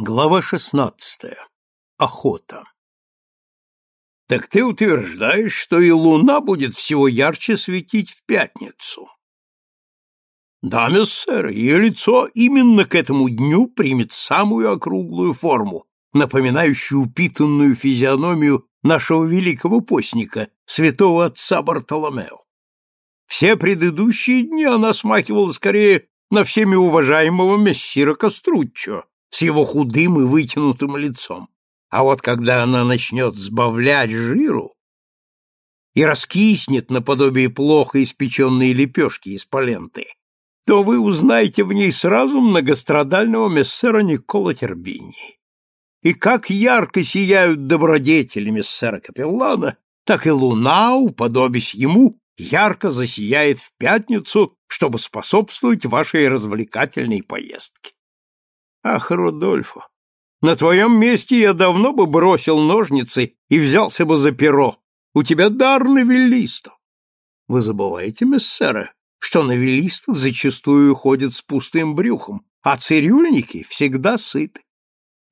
Глава шестнадцатая. Охота. Так ты утверждаешь, что и луна будет всего ярче светить в пятницу? Да, миссер, ее лицо именно к этому дню примет самую округлую форму, напоминающую упитанную физиономию нашего великого постника, святого отца Бартоломео. Все предыдущие дни она смахивала скорее на всеми уважаемого мессира Коструччо, с его худым и вытянутым лицом. А вот когда она начнет сбавлять жиру и раскиснет наподобие плохо испеченной лепешки из паленты, то вы узнаете в ней сразу многострадального мессера Никола Тербини. И как ярко сияют добродетели мессера Капеллана, так и луна, уподобясь ему, ярко засияет в пятницу, чтобы способствовать вашей развлекательной поездке. Ах, Рудольфо, на твоем месте я давно бы бросил ножницы и взялся бы за перо. У тебя дар новеллиста. Вы забываете, мессера, что новеллисты зачастую ходят с пустым брюхом, а цирюльники всегда сыты.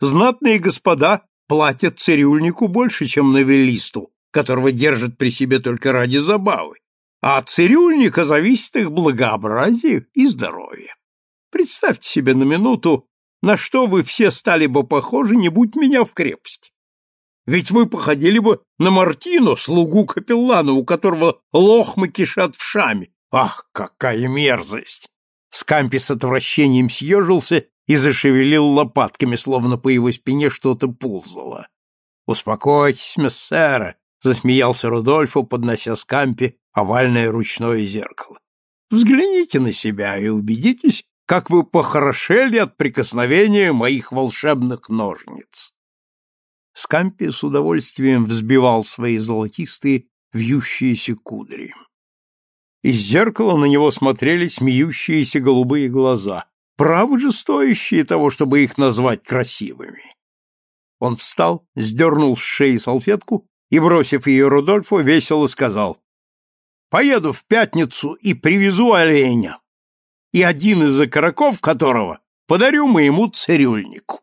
Знатные господа платят цирюльнику больше, чем новеллисту, которого держат при себе только ради забавы, а от цирюльника зависит их благообразие и здоровье. Представьте себе на минуту на что вы все стали бы похожи, не будь меня в крепости? Ведь вы походили бы на Мартину, слугу капеллана, у которого лохмы кишат в шаме. Ах, какая мерзость! Скампи с отвращением съежился и зашевелил лопатками, словно по его спине что-то ползало. «Успокойтесь, мессера!» — засмеялся Рудольфо, поднося Скампи овальное ручное зеркало. «Взгляните на себя и убедитесь, как вы похорошели от прикосновения моих волшебных ножниц. Скампи с удовольствием взбивал свои золотистые вьющиеся кудри. Из зеркала на него смотрели смеющиеся голубые глаза, право же стоящие того, чтобы их назвать красивыми. Он встал, сдернул с шеи салфетку и, бросив ее Рудольфу, весело сказал, «Поеду в пятницу и привезу оленя и один из окороков которого подарю моему цирюльнику.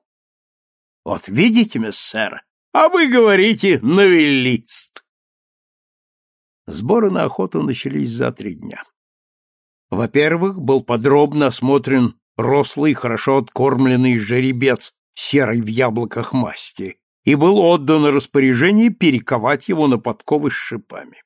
Вот видите, мессер, а вы говорите новеллист. Сборы на охоту начались за три дня. Во-первых, был подробно осмотрен рослый, хорошо откормленный жеребец, серый в яблоках масти, и был отдано распоряжение перековать его на подковы с шипами.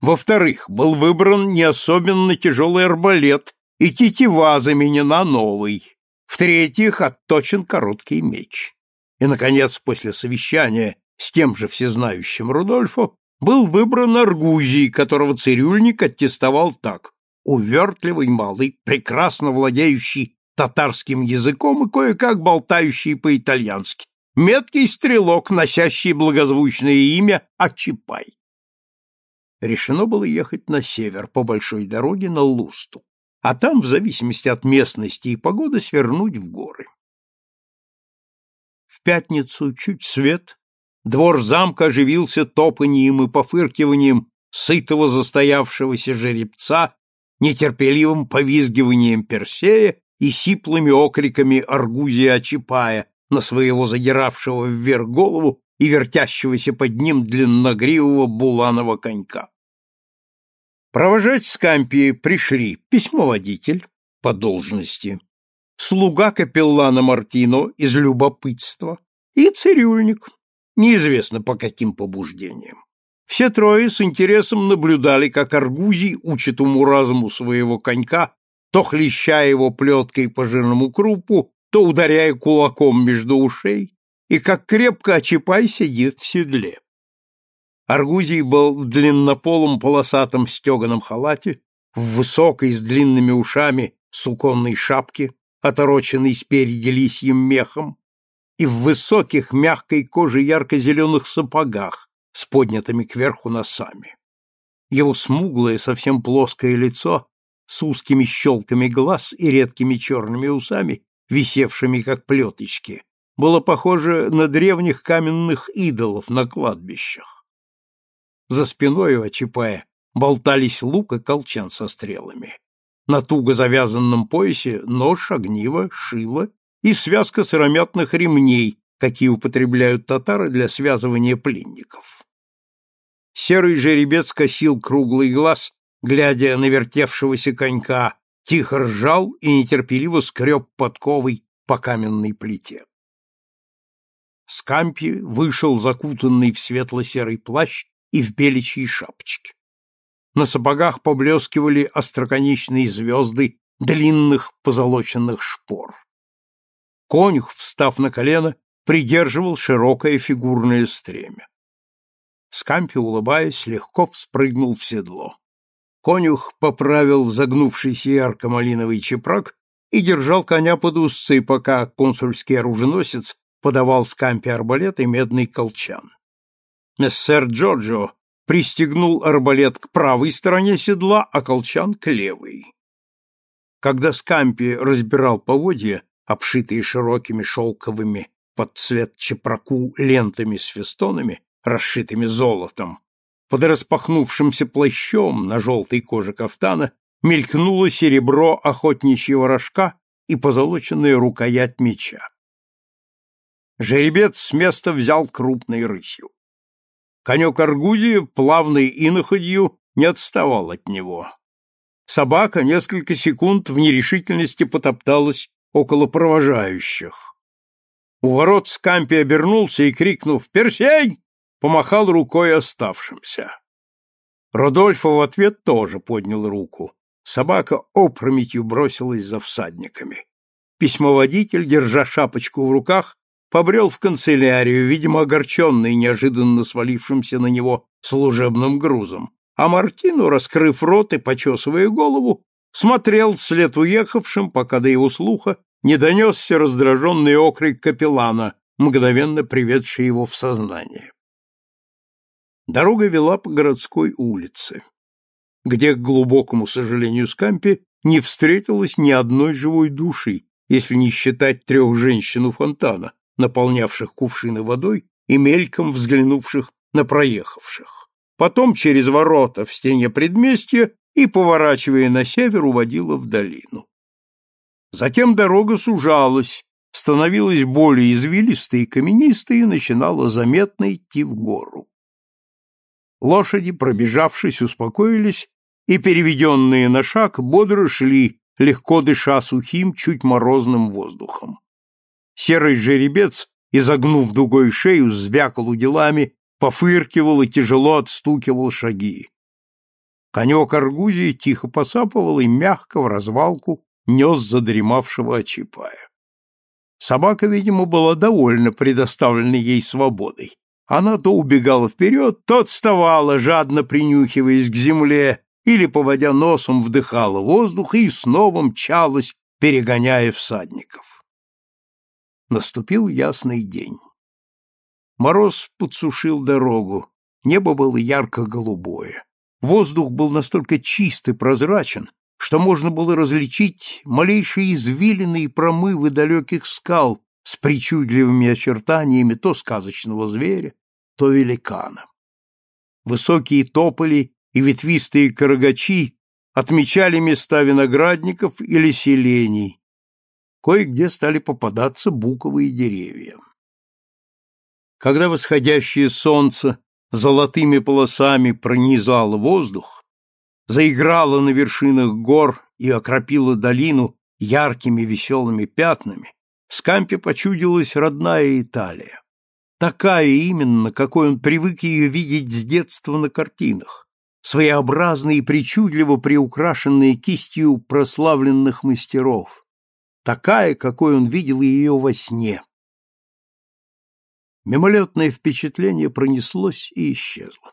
Во-вторых, был выбран не особенно тяжелый арбалет и тетива заменена новой. В-третьих, отточен короткий меч. И, наконец, после совещания с тем же всезнающим Рудольфо был выбран Аргузий, которого цирюльник аттестовал так. Увертливый малый, прекрасно владеющий татарским языком и кое-как болтающий по-итальянски. Меткий стрелок, носящий благозвучное имя Ачипай. Решено было ехать на север по большой дороге на Лусту а там, в зависимости от местности и погоды, свернуть в горы. В пятницу чуть свет, двор замка оживился топанием и пофыркиванием сытого застоявшегося жеребца, нетерпеливым повизгиванием Персея и сиплыми окриками Аргузия Чапая на своего задиравшего вверх голову и вертящегося под ним длинногривого буланого конька. Провожать Скампии пришли письмоводитель по должности, слуга капеллана Мартино из любопытства и цирюльник, неизвестно по каким побуждениям. Все трое с интересом наблюдали, как Аргузий учит уму-разуму своего конька, то хлеща его плеткой по жирному крупу, то ударяя кулаком между ушей, и как крепко Очипай сидит в седле. Аргузий был в длиннополом полосатом стеганом халате, в высокой с длинными ушами суконной шапке, отороченной спереди лисьим мехом, и в высоких мягкой коже ярко-зеленых сапогах с поднятыми кверху носами. Его смуглое, совсем плоское лицо с узкими щелками глаз и редкими черными усами, висевшими как плеточки, было похоже на древних каменных идолов на кладбищах. За спиной у Ачипая болтались лук и колчан со стрелами. На туго завязанном поясе нож, огниво, шило и связка сыромятных ремней, какие употребляют татары для связывания пленников. Серый жеребец косил круглый глаз, глядя на вертевшегося конька, тихо ржал и нетерпеливо скреб подковой по каменной плите. Скампи вышел закутанный в светло-серый плащ и в беличьей шапочке. На сапогах поблескивали остроконечные звезды длинных позолоченных шпор. Конюх, встав на колено, придерживал широкое фигурное стремя. Скампи, улыбаясь, легко вспрыгнул в седло. Конюх поправил загнувшийся ярко-малиновый чепрак и держал коня под узцы, пока консульский оруженосец подавал Скампе арбалет и медный колчан. Мессер Джорджо пристегнул арбалет к правой стороне седла, а колчан к левой. Когда Скампи разбирал поводья, обшитые широкими шелковыми под цвет чепраку лентами-свистонами, расшитыми золотом, под распахнувшимся плащом на желтой коже кафтана мелькнуло серебро охотничьего рожка и позолоченная рукоять меча. Жеребец с места взял крупной рысью. Конек Аргузии, плавной иноходью, не отставал от него. Собака несколько секунд в нерешительности потопталась около провожающих. У ворот Скампи обернулся и, крикнув «Персей!», помахал рукой оставшимся. Родольфо в ответ тоже поднял руку. Собака опрометью бросилась за всадниками. Письмоводитель, держа шапочку в руках, побрел в канцелярию, видимо, огорченный неожиданно свалившимся на него служебным грузом, а Мартину, раскрыв рот и почесывая голову, смотрел вслед уехавшим, пока до его слуха не донесся раздраженный окрик капеллана, мгновенно приведший его в сознание. Дорога вела по городской улице, где, к глубокому сожалению Скампи, не встретилось ни одной живой души, если не считать трех женщин у фонтана, наполнявших кувшины водой и мельком взглянувших на проехавших. Потом через ворота в стене предместья и, поворачивая на север, уводила в долину. Затем дорога сужалась, становилась более извилистой и каменистой и начинала заметно идти в гору. Лошади, пробежавшись, успокоились и, переведенные на шаг, бодро шли, легко дыша сухим, чуть морозным воздухом. Серый жеребец, изогнув дугой шею, звякал уделами, пофыркивал и тяжело отстукивал шаги. Конек Аргузии тихо посапывал и мягко в развалку нес задремавшего Очипая. Собака, видимо, была довольна предоставленной ей свободой. Она то убегала вперед, то отставала, жадно принюхиваясь к земле, или, поводя носом, вдыхала воздух и снова мчалась, перегоняя всадников. Наступил ясный день. Мороз подсушил дорогу, небо было ярко-голубое. Воздух был настолько чист и прозрачен, что можно было различить малейшие извилины и промывы далеких скал с причудливыми очертаниями то сказочного зверя, то великана. Высокие тополи и ветвистые карагачи отмечали места виноградников или селений, кое-где стали попадаться буковые деревья. Когда восходящее солнце золотыми полосами пронизало воздух, заиграло на вершинах гор и окропило долину яркими веселыми пятнами, Скампе почудилась родная Италия. Такая именно, какой он привык ее видеть с детства на картинах, своеобразно и причудливо приукрашенные кистью прославленных мастеров, такая, какой он видел ее во сне. Мимолетное впечатление пронеслось и исчезло.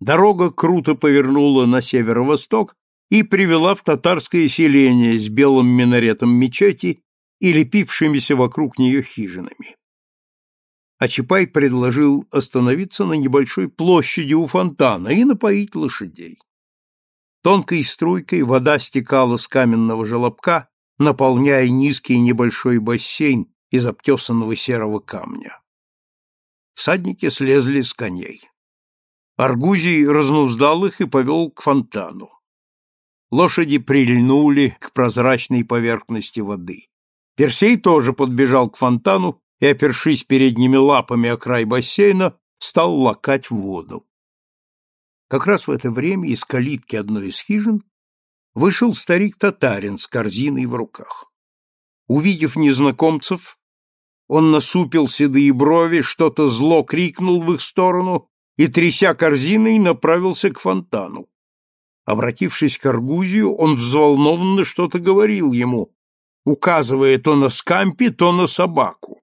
Дорога круто повернула на северо-восток и привела в татарское селение с белым минаретом мечети и лепившимися вокруг нее хижинами. Ачипай предложил остановиться на небольшой площади у фонтана и напоить лошадей. Тонкой струйкой вода стекала с каменного желобка наполняя низкий небольшой бассейн из обтесанного серого камня. Всадники слезли с коней. Аргузий разнуздал их и повел к фонтану. Лошади прильнули к прозрачной поверхности воды. Персей тоже подбежал к фонтану и, опершись передними лапами о край бассейна, стал лакать воду. Как раз в это время из калитки одной из хижин вышел старик-татарин с корзиной в руках. Увидев незнакомцев, он насупил седые брови, что-то зло крикнул в их сторону и, тряся корзиной, направился к фонтану. Обратившись к Аргузию, он взволнованно что-то говорил ему, указывая то на скампи, то на собаку.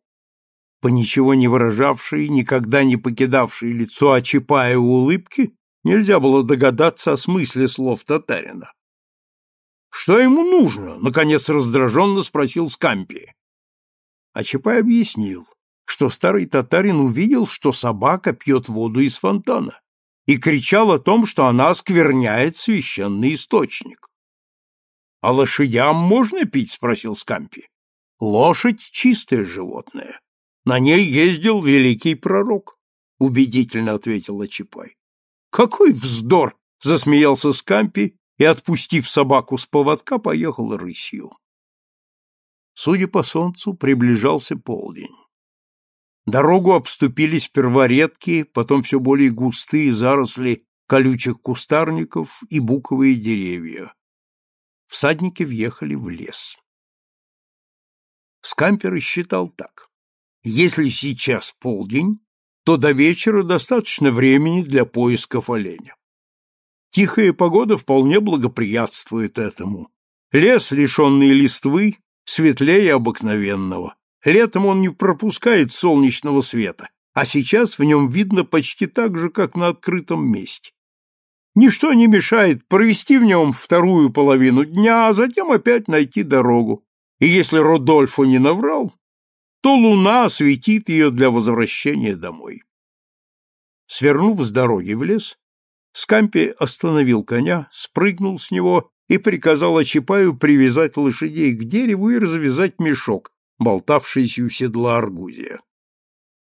По ничего не выражавшей, никогда не покидавшей лицо Очипая улыбки, нельзя было догадаться о смысле слов татарина. «Что ему нужно?» — наконец раздраженно спросил Скампи. Очипай объяснил, что старый татарин увидел, что собака пьет воду из фонтана, и кричал о том, что она оскверняет священный источник. — А лошадям можно пить? — спросил Скампи. — Лошадь — чистое животное. На ней ездил великий пророк, — убедительно ответил Чапай. Какой вздор! — засмеялся Скампи и, отпустив собаку с поводка, поехал рысью. Судя по солнцу, приближался полдень. Дорогу обступили сперва редкие, потом все более густые заросли колючих кустарников и буковые деревья. Всадники въехали в лес. Скампер считал так. Если сейчас полдень, то до вечера достаточно времени для поисков оленя. Тихая погода вполне благоприятствует этому. Лес, лишенный листвы, светлее обыкновенного. Летом он не пропускает солнечного света, а сейчас в нем видно почти так же, как на открытом месте. Ничто не мешает провести в нем вторую половину дня, а затем опять найти дорогу. И если Родольфо не наврал, то луна осветит ее для возвращения домой. Свернув с дороги в лес, Скампи остановил коня, спрыгнул с него и приказал Очипаю привязать лошадей к дереву и развязать мешок, болтавшийся у седла аргузия.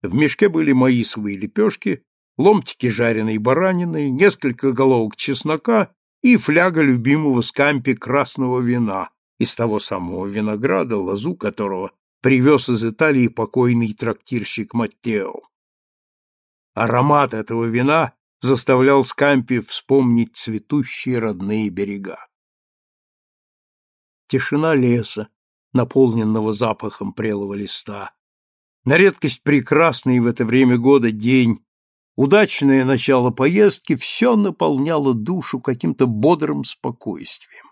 В мешке были маисовые лепешки, ломтики жареной баранины, несколько головок чеснока и фляга любимого скампи красного вина из того самого винограда, лозу которого привез из Италии покойный трактирщик Маттео. Аромат этого вина заставлял Скампи вспомнить цветущие родные берега. Тишина леса, наполненного запахом прелого листа. На редкость прекрасный в это время года день, удачное начало поездки все наполняло душу каким-то бодрым спокойствием.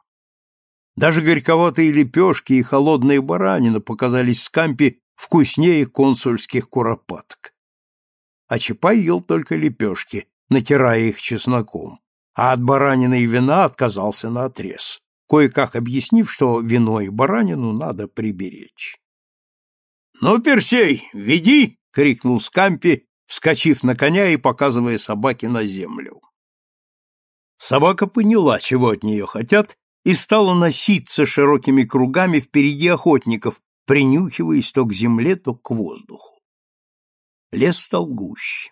Даже горьковатые лепешки и холодная баранина показались Скампи вкуснее консульских куропаток. А Чапай ел только лепешки, натирая их чесноком, а от баранины и вина отказался наотрез кое-как объяснив, что вино и баранину надо приберечь. — Ну, Персей, веди! — крикнул Скампи, вскочив на коня и показывая собаке на землю. Собака поняла, чего от нее хотят, и стала носиться широкими кругами впереди охотников, принюхиваясь то к земле, то к воздуху. Лес стал гуще.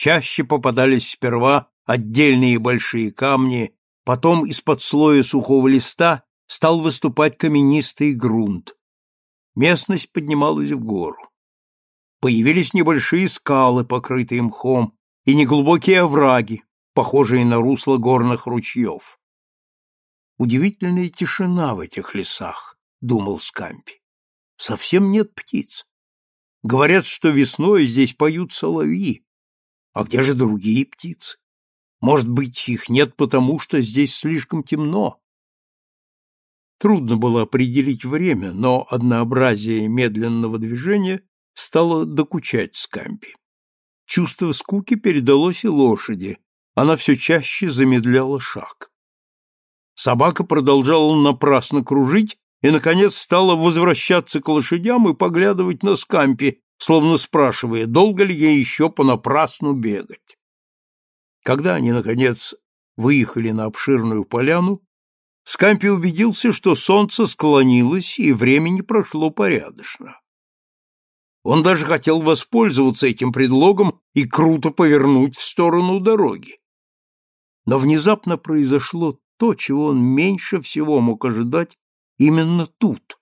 Чаще попадались сперва отдельные большие камни, Потом из-под слоя сухого листа стал выступать каменистый грунт. Местность поднималась в гору. Появились небольшие скалы, покрытые мхом, и неглубокие овраги, похожие на русло горных ручьев. Удивительная тишина в этих лесах, думал Скампи. Совсем нет птиц. Говорят, что весной здесь поют соловьи. А где же другие птицы? Может быть, их нет потому, что здесь слишком темно. Трудно было определить время, но однообразие медленного движения стало докучать Скампи. Чувство скуки передалось и лошади, она все чаще замедляла шаг. Собака продолжала напрасно кружить и, наконец, стала возвращаться к лошадям и поглядывать на Скампи, словно спрашивая, долго ли ей еще понапрасну бегать. Когда они, наконец, выехали на обширную поляну, Скампи убедился, что солнце склонилось и времени прошло порядочно. Он даже хотел воспользоваться этим предлогом и круто повернуть в сторону дороги. Но внезапно произошло то, чего он меньше всего мог ожидать именно тут,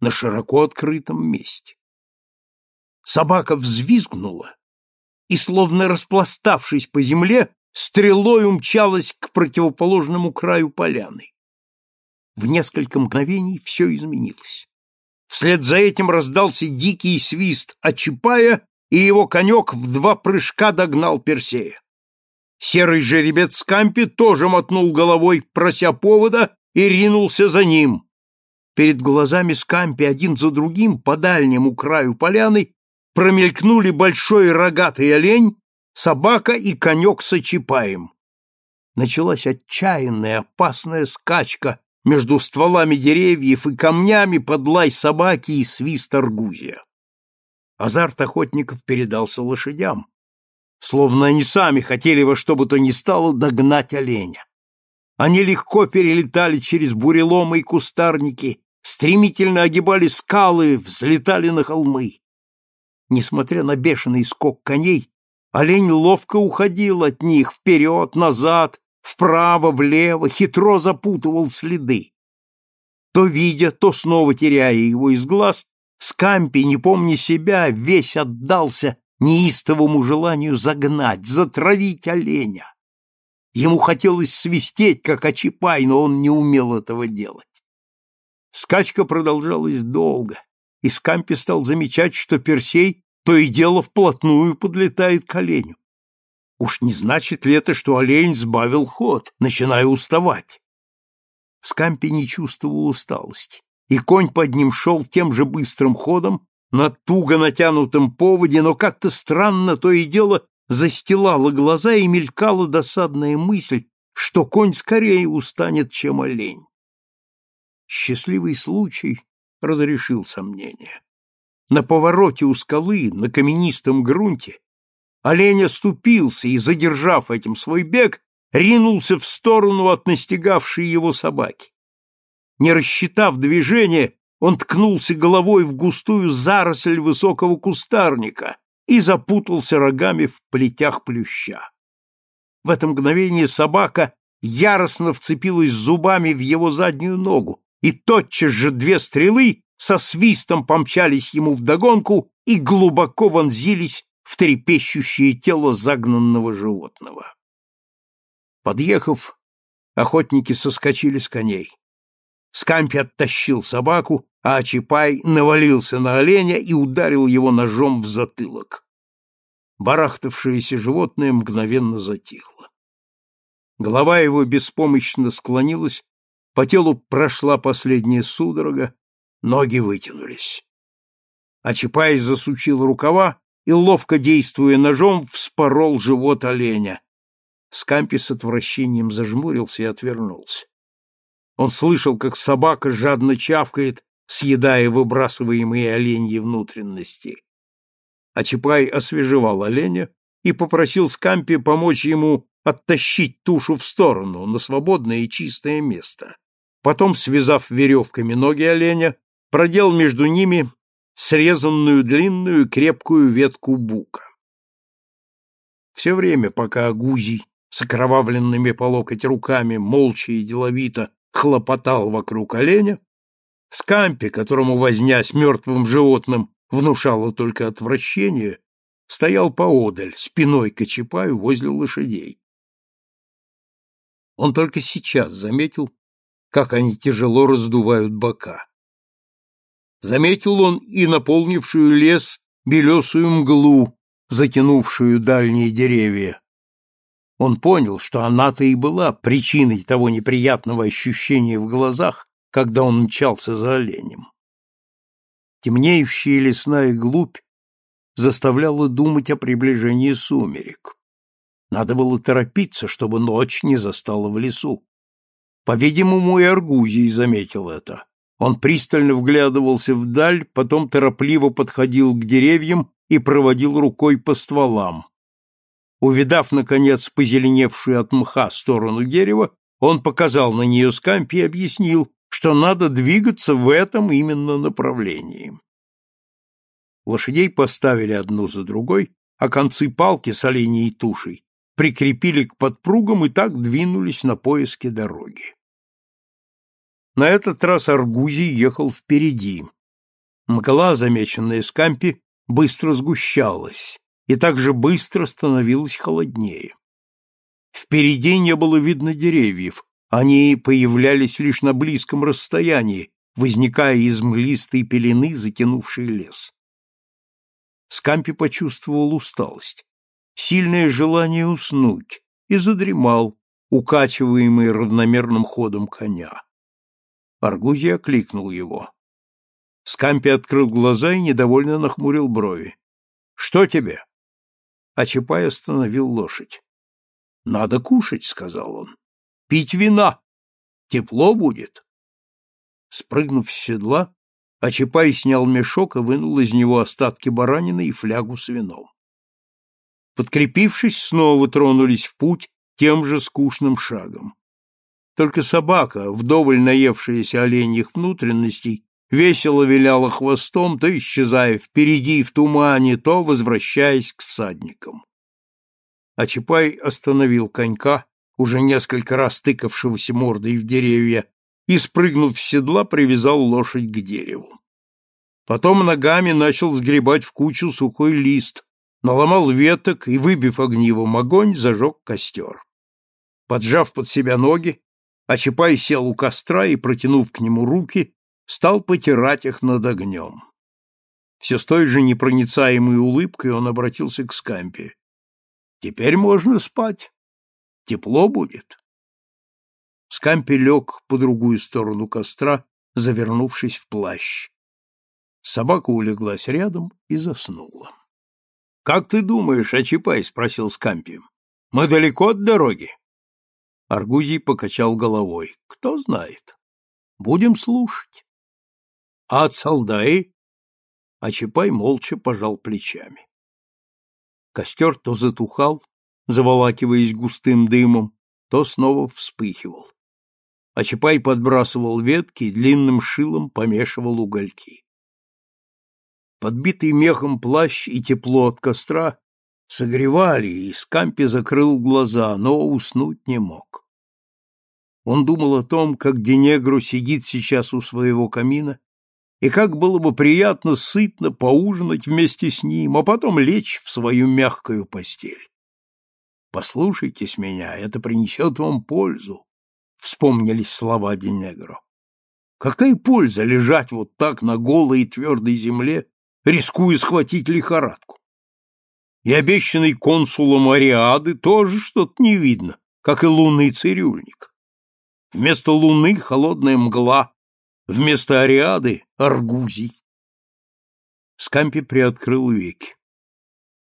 на широко открытом месте. Собака взвизгнула и, словно распластавшись по земле, стрелой умчалась к противоположному краю поляны. В несколько мгновений все изменилось. Вслед за этим раздался дикий свист Очипая, и его конек в два прыжка догнал Персея. Серый жеребец Скампи тоже мотнул головой, прося повода, и ринулся за ним. Перед глазами Скампи один за другим по дальнему краю поляны промелькнули большой рогатый олень, собака и конек с очипаем. Началась отчаянная, опасная скачка между стволами деревьев и камнями под лай собаки и свист аргузия. Азарт охотников передался лошадям, словно они сами хотели во что бы то ни стало догнать оленя. Они легко перелетали через буреломы и кустарники, стремительно огибали скалы, взлетали на холмы. Несмотря на бешеный скок коней, олень ловко уходил от них вперед, назад, вправо, влево, хитро запутывал следы. То видя, то снова теряя его из глаз, Скампи, не помня себя, весь отдался неистовому желанию загнать, затравить оленя. Ему хотелось свистеть, как очипай, но он не умел этого делать. Скачка продолжалась долго, и Скампи стал замечать, что Персей то и дело вплотную подлетает к оленю. Уж не значит ли это, что олень сбавил ход, начиная уставать? Скампи не чувствовал усталости, и конь под ним шел тем же быстрым ходом, на туго натянутом поводе, но как-то странно то и дело застилала глаза и мелькала досадная мысль, что конь скорее устанет, чем олень. Счастливый случай разрешил сомнения. На повороте у скалы, на каменистом грунте, олень оступился и, задержав этим свой бег, ринулся в сторону от настигавшей его собаки. Не рассчитав движение, он ткнулся головой в густую заросль высокого кустарника, и запутался рогами в плетях плюща. В это мгновение собака яростно вцепилась зубами в его заднюю ногу, и тотчас же две стрелы со свистом помчались ему вдогонку и глубоко вонзились в трепещущее тело загнанного животного. Подъехав, охотники соскочили с коней. Скампи оттащил собаку, а Чапай навалился на оленя и ударил его ножом в затылок. Барахтавшееся животное мгновенно затихло. Голова его беспомощно склонилась, по телу прошла последняя судорога, ноги вытянулись. Чапай засучил рукава и, ловко действуя ножом, вспорол живот оленя. Скампи с отвращением зажмурился и отвернулся. Он слышал, как собака жадно чавкает, съедая выбрасываемые оленьи внутренности. Чапай освежевал оленя и попросил Скампи помочь ему оттащить тушу в сторону, на свободное и чистое место. Потом, связав веревками ноги оленя, продел между ними срезанную длинную крепкую ветку бука. Все время, пока Агузий с окровавленными по локоть руками молча и деловито хлопотал вокруг оленя, Скампи, которому возня с мертвым животным внушала только отвращение, стоял поодаль, спиной к Чапаю возле лошадей. Он только сейчас заметил, как они тяжело раздувают бока. Заметил он и наполнившую лес белесую мглу, затянувшую дальние деревья. Он понял, что она-то и была причиной того неприятного ощущения в глазах, когда он мчался за оленем. Темнеющая лесная глубь заставляла думать о приближении сумерек. Надо было торопиться, чтобы ночь не застала в лесу. По-видимому, и Аргузий заметил это. Он пристально вглядывался вдаль, потом торопливо подходил к деревьям и проводил рукой по стволам. Увидав, наконец, позеленевшую от мха сторону дерева, он показал на нее скампи и объяснил, что надо двигаться в этом именно направлении. Лошадей поставили одну за другой, а концы палки с оленей тушей прикрепили к подпругам и так двинулись на поиски дороги. На этот раз Аргузий ехал впереди, Мгла, замеченная Скампи, быстро сгущалась и также быстро становилась холоднее. Впереди не было видно деревьев, они появлялись лишь на близком расстоянии, возникая из мглистой пелены, затянувшей лес. Скампи почувствовал усталость, сильное желание уснуть, и задремал, укачиваемый равномерным ходом коня. Аргузий окликнул его. Скампи открыл глаза и недовольно нахмурил брови. — Что тебе? А Чапай остановил лошадь. — Надо кушать, — сказал он. — Пить вина. Тепло будет. Спрыгнув с седла, Ачапай снял мешок и вынул из него остатки баранины и флягу с вином. Подкрепившись, снова тронулись в путь тем же скучным шагом. Только собака, вдоволь наевшаяся оленьих внутренностей, весело виляла хвостом, то исчезая впереди в тумане, то возвращаясь к всадникам. А Чапай остановил конька, уже несколько раз тыкавшегося мордой в деревья, и, спрыгнув с седла, привязал лошадь к дереву. Потом ногами начал сгребать в кучу сухой лист, наломал веток и, выбив огнивом огонь, зажег костер. Поджав под себя ноги, Очапай сел у костра и, протянув к нему руки, стал потирать их над огнем. Все с той же непроницаемой улыбкой он обратился к Скампе. — Теперь можно спать. Тепло будет. Скампи лег по другую сторону костра, завернувшись в плащ. Собака улеглась рядом и заснула. — Как ты думаешь, Ачипай? — спросил Скампи. — Мы далеко от дороги? Аргузий покачал головой. — Кто знает. Будем слушать. — А от Салдаи? Ачипай молча пожал плечами. Костер то затухал, заволакиваясь густым дымом, то снова вспыхивал а Чапай подбрасывал ветки и длинным шилом помешивал угольки. Подбитый мехом плащ и тепло от костра согревали, и Скампи закрыл глаза, но уснуть не мог. Он думал о том, как Денегру сидит сейчас у своего камина, и как было бы приятно сытно поужинать вместе с ним, а потом лечь в свою мягкую постель. Послушайтесь меня, это принесет вам пользу вспомнились слова Денегро. Какая польза лежать вот так на голой и твердой земле, рискуя схватить лихорадку? И обещанный консулом Ариады тоже что-то не видно, как и лунный цирюльник. Вместо луны холодная мгла, вместо Ариады — аргузий. Скампи приоткрыл веки.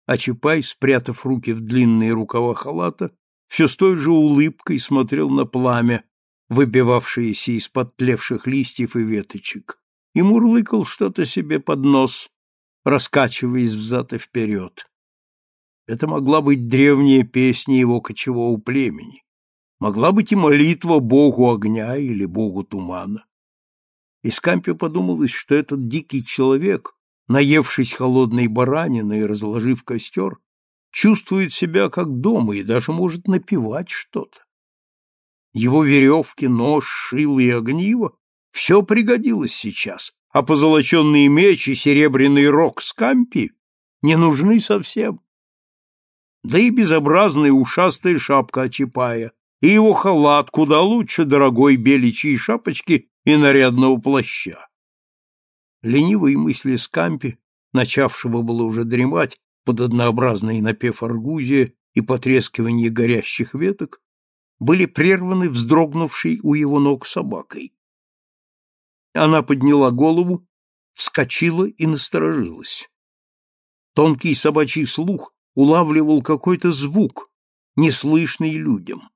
А Чапай, спрятав руки в длинные рукава халата, все с той же улыбкой смотрел на пламя, выбивавшееся из подтлевших листьев и веточек, и мурлыкал что-то себе под нос, раскачиваясь взад и вперед. Это могла быть древняя песня его кочевого племени, могла быть и молитва богу огня или богу тумана. И подумалось, что этот дикий человек, наевшись холодной баранины и разложив костер, чувствует себя как дома и даже может напевать что-то. Его веревки, нож, шило и огниво — все пригодилось сейчас, а позолоченные меч и серебряный рог скампи не нужны совсем. Да и безобразная ушастая шапка Очипая, и его халат куда лучше дорогой беличьей шапочки и нарядного плаща. Ленивые мысли Скампи, начавшего было уже дремать, под однообразный напев аргузия и потрескивание горящих веток, были прерваны вздрогнувшей у его ног собакой. Она подняла голову, вскочила и насторожилась. Тонкий собачий слух улавливал какой-то звук, неслышный людям.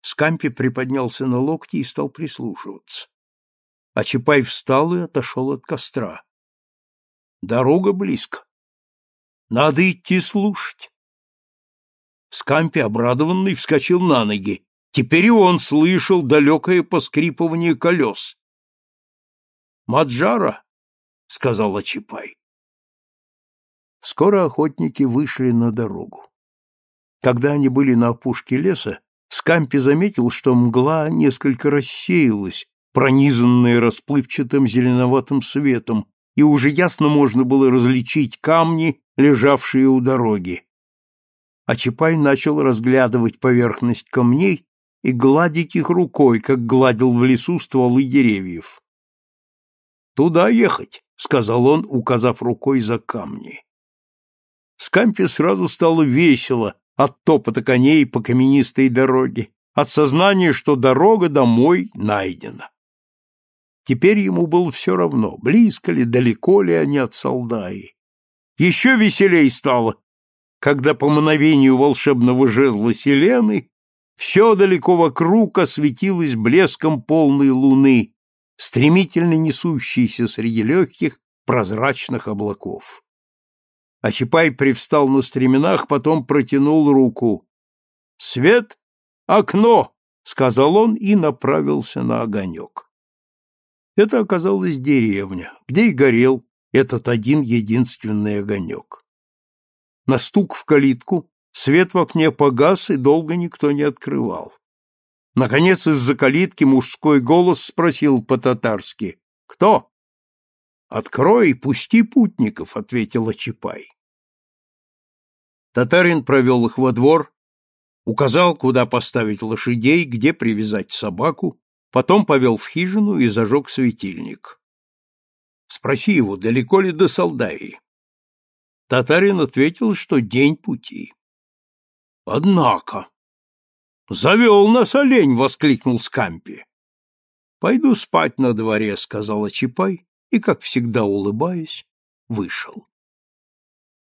Скампи приподнялся на локти и стал прислушиваться. А Чапай встал и отошел от костра. Дорога близко. Надо идти слушать. Скампи, обрадованный, вскочил на ноги. Теперь и он слышал далекое поскрипывание колес. «Маджара!» — сказал Ачипай. Скоро охотники вышли на дорогу. Когда они были на опушке леса, Скампи заметил, что мгла несколько рассеялась, пронизанная расплывчатым зеленоватым светом, и уже ясно можно было различить камни, лежавшие у дороги. А Чапай начал разглядывать поверхность камней и гладить их рукой, как гладил в лесу стволы деревьев. «Туда ехать», — сказал он, указав рукой за камни. Скампе сразу стало весело от топота коней по каменистой дороге, от сознания, что дорога домой найдена. Теперь ему было все равно, близко ли, далеко ли они от Салдаи. Еще веселей стало, когда по мановению волшебного жезла Селены все далеко вокруг осветилось блеском полной луны, стремительно несущейся среди легких прозрачных облаков. А Чапай привстал на стременах, потом протянул руку. «Свет! Окно!» — сказал он и направился на огонек. Это оказалась деревня, где и горел этот один единственный огонек. На стук в калитку свет в окне погас, и долго никто не открывал. Наконец из-за калитки мужской голос спросил по-татарски «Кто?» «Открой, пусти путников», — ответила Чапай. Татарин провел их во двор, указал, куда поставить лошадей, где привязать собаку, потом повел в хижину и зажег светильник. Спроси его, далеко ли до Солдаи. Татарин ответил, что день пути. — Однако! — Завел нас олень! — воскликнул Скампи. — Пойду спать на дворе, — сказала Чапай, и, как всегда улыбаясь, вышел.